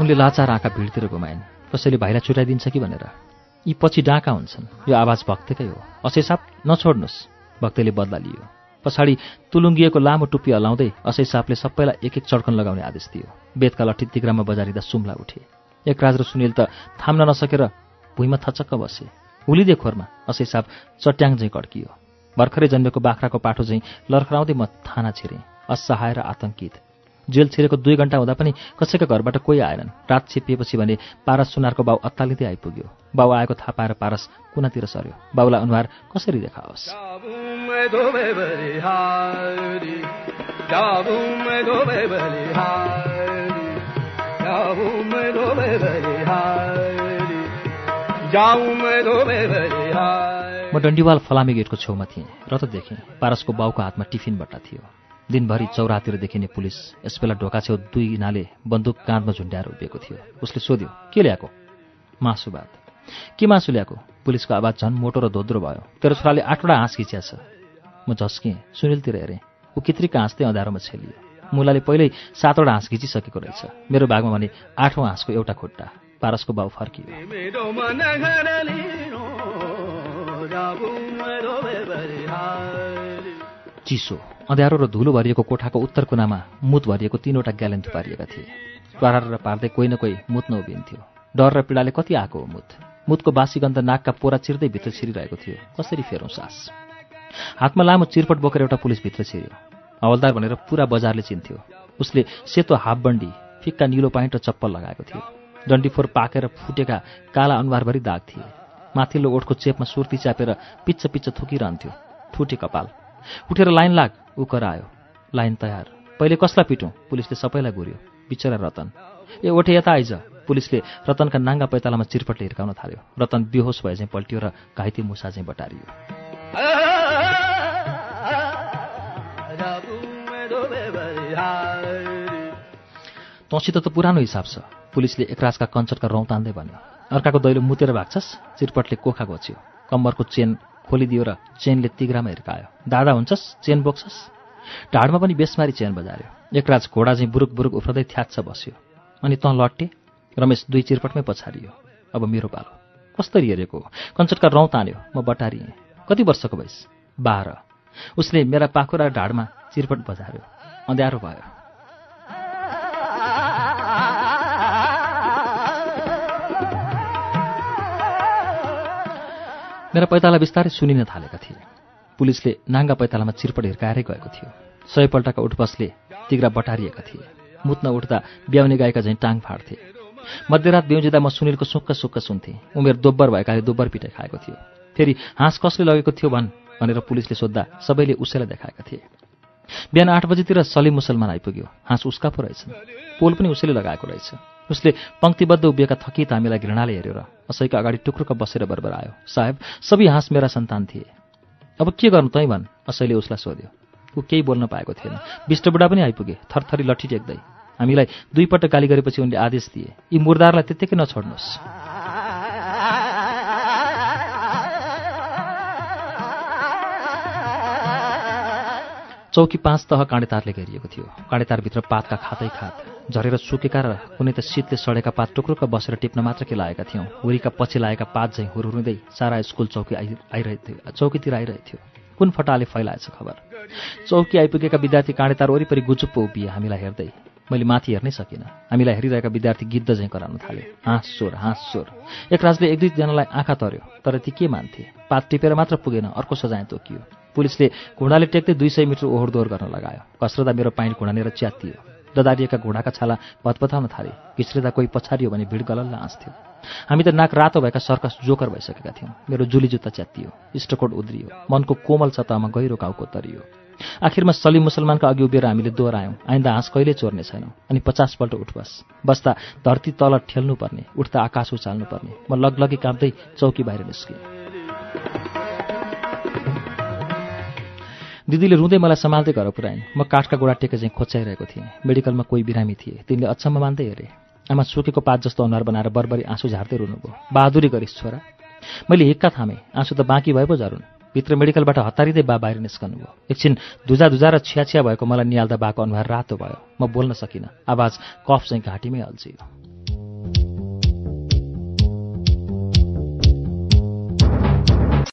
उनले लाचार आँखा भिडतिर घुमाइन्। कसैले भाइलाई छुट्याइदिन्छ कि भनेर? यी पछि डाँका हुन्छन्। यो आवाज भक्तकै हो। असै साप नछोड्नुहोस्। भक्तले बदला लियो। पछाडि तुलुङ्गिएको लामो टुप्पी हलाउँदै असै सापले सबैलाई एक एक चड्कन लगाउने आदेश दियो। बेदका लट्ठी तिग्रामा बजारिँदा सुम्ला उठे। एक राज र सुनिल त थाम्न नसकेर भुइँमा थचक्क बसे। हुलिदे खोरमा असै साप चट्याङ झैँ कड्कियो। भर्खरै जन्मेको बाख्राको पाठो झैँ लर्खराउँदै म थाना छिरेँ। असहाय र आतङ्कित जेल छिरेको दुई घन्टा हुँदा पनि कसैका घरबाट कोही आएनन्। रात छिपिएपछि भने पारस सुनारको बाउ अत्तालिँदै आइपुग्यो। बाउ आएको थाहा पाएर पारस कुनातिर सर्यो। बाउलाई अनुहार कसरी देखाओस्. म डन्डीवाल फलामे गेटको छेउमा थिएँ। र त देखेँ पारसको बाउको हातमा टिफिन बट्टा थियो। दिनभरि चौरातिर देखिने पुलिस यसबेला ढोका छेउ दुई नाले बन्दुक काँधमा झुन्ड्याएर उभिएको थियो। उसले सोध्यो के ल्याएको? मासु के मासु ल्याएको? पुलिसको आवाज झन् मोटो र धोद्रो भयो। तेरो छोराले आठवटा हाँस खिच्या छ। म झस्केँ सुनिलतिर हेरेँ। ऊ कित्रिका हाँस्दै अँध्यारोमा छेलियो। मुलाले पहिल्यै सातवटा हाँस खिचिसकेको रहेछ। मेरो भागमा भने आठौँ हाँसको एउटा खुट्टा। पारसको बाउ फर्कियो। चिसो। अँध्यारो र धुलो भरिएको कोठाको उत्तर कुनामा मुत भरिएको तीनवटा ग्यालेन थुपारिएका थिए। प्रहार र पार्दै कोही न कोही मुत उभिन्थ्यो डर र पीडाले कति आएको हो मुत? मुतको बासी गन्ध नाकका पोरा चिर्दै भित्र छिरिरहेको थियो। कसरी फेरौँ सास? हातमा लामो चिरपट बोकेर एउटा पुलिस भित्र छिर्यो। हवलदार भनेर पुरा बजारले चिन्थ्यो। उसले सेतो हाफ बन्डी फिक्का निलो पाइन्ट र चप्पल लगाएको थियो। डन्डीफोर पाकेर फुटेका काला अनुहारभरि दाग थिए। माथिल्लो ओठको चेपमा सुर्ती चापेर पिच्च पिच्च थुकिरहन्थ्यो। ठुटे कपाल। उठेर लाइन लाग ऊ करायो। लाइन तयार। पहिले कसलाई पिटौँ? पुलिसले सबैलाई गुर्यो बिचरा रतन। ए ओठे यता आइज। पुलिसले रतनका नाङ्गा पैतालामा चिरपटले हिर्काउन थाल्यो। रतन बेहोस भए चाहिँ पल्टियो र घाइते मुसा चाहिँ बटारियो. तँसित त पुरानो हिसाब छ। पुलिसले एकराजका कञ्चरका रौँ तान्दै भन्यो अर्काको दैलो मुतेर भाग्छस्? चिरपटले कोखा घोच्यो। कम्मरको चेन खोलिदियो र चेनले तिग्रामा हिर्कायो। दादा हुन्छस् चेन बोक्छस्? ढाडमा पनि बेसमारी चेन बजार्यो। एकराज घोडा चाहिँ बुरुक बुरुक उफ्रदै थ्याच्छ बस्यो। अनि तँ लट्टे रमेश दुई चिरपटमै पछारियो। अब मेरो पालो कस्तरी हेरेको कञ्चरका रौँ तान्यो म बटारिएँ। कति वर्षको भइस्? बाह्र। उसले मेरा पाखुरा ढाडमा चिरपट बजार्यो। अँध्यारो भयो। मेरा पैताला बिस्तारै सुनिन थालेका थिए। पुलिसले नाङ्गा पैतालामा चिरपट हिर्काएरै गएको थियो। सयपल्टका उठबसले तिग्रा बटारिएका थिए। मुत्न उठ्दा ब्याउने गाईका झैँ टाङ फाड्थे। मध्यरात ब्याउजिँदा म सुनिलको सुक्क सुक्क सुन्थेँ। उमेर दोब्बर भएकाले दोब्बर पिटाइ खाएको थियो। फेरि हाँस कसले लगेको थियो भन् भनेर पुलिसले सोद्धा सबैले उसैलाई देखाएका थिए। बिहान आठ बजीतिर सलिम मुसलमान आइपुग्यो। हाँस उसका पो रहेछन्। पोल पनि उसैले लगाएको रहेछ। उसले पङ्क्तिबद्ध उभिएका थकित हामीलाई घृणाले हेऱ्यो र असैका अगाडि टुक्रुक बसेर बरबर आयो साहेब सबै हाँस मेरा सन्तान थिए। अब के गर्नु तै भन्? असैले उसलाई सोध्यो। ऊ केही बोल्न पाएको थिएन। विष्टबुढा पनि आइपुगे। थरथरी लट्ठी टेक्दै हामीलाई दुईपल्ट गाली गरेपछि उनले आदेश दिए। यी मुर्दारलाई त्यत्तिकै नछोड्नुहोस्। चौकी पाँच तह काँडेतारले घेरिएको थियो। काँडेतारभित्र पातका खातै खात झरेर सुकेका र कुनै त शीतले सडेका पात टुक्रुक बसेर टिप्न मात्र के लागेका थियौँ। हुरीका पछि लागेका पात झैँ हुरुरुँदै सारा स्कुल चौकी आइ आइरहेको थियो चौकीतिर आइरहेको थियो कुन फटाले फैलाएछ खबर? चौकी आइपुगेका विद्यार्थी काँडेतार वरिपरि गुजुप्पो उभिए हामीलाई हेर्दै। मैले माथि हेर्नै सकिनँ। हामीलाई हेरिरहेका विद्यार्थी गिद्ध झैँ कराउन थाले। हाँस स्वर हाँस स्वर। एक राजले एक दुईजनालाई आँखा तर्यो तर ती के मान्थे? पात टिपेर मात्र पुगेन अर्को सजाय तोकियो। पुलिसले घुँडाले टेक्दै दुई सय मिटर ओहोरदोहोर गर्न लगायो। कसरदा मेरो पाइन्ट घुँडानेर च्यातियो। ददारिएका घुँडाका छाला पतपताउन थाले। घिच्रिँदा कोही पछारियो भने भिड गलल्ल हाँस्थ्यो हामी त नाक रातो भएका सर्कस जोकर भइसकेका थियौँ। मेरो जुली जुत्ता च्यातियो। इष्टकोट उद्रियो मनको कोमल सतहमा गहिरो घाउको तरियो आखिरमा सलिम मुसलमानका अघि उभिएर हामीले दोहोऱ्यायौँ। आइन्दा हाँस कहिले चोर्ने छैनौँ। अनि पचासपल्ट उठबस बस्दा धरती तल ठेल्नुपर्ने उठ्दा आकाश उचाल्नुपर्ने। म लगलगी काँप्दै चौकी बाहिर निस्केँ। दिदीले रुँदै मलाई सम्हाल्दै घर पुऱ्याइन्। म काठका गोडा टेके चाहिँ खोच्याइरहेको थिएँ। मेडिकलमा कोही बिरामी थिए। तिनले अचम्म मान्दै हेरे। आमा सुकेको पात जस्तो अनुहार बनाएर बरबरी आँसु झार्दै रुनुभयो। बहादुरी गरिस् छोरा। मैले हिक्का थामेँ। आँसु त बाँकी भए पो झरुन्। भित्र मेडिकलबाट हतारिँदै बा बाहिर निस्कनु भयो एकछिन धुजा धुजा र छिया छिया भएको मलाई निहाल्दा बाको अनुहार रातो भयो। म बोल्न सकिनँ। आवाज कफ चाहिँ घाँटीमै अल्झियो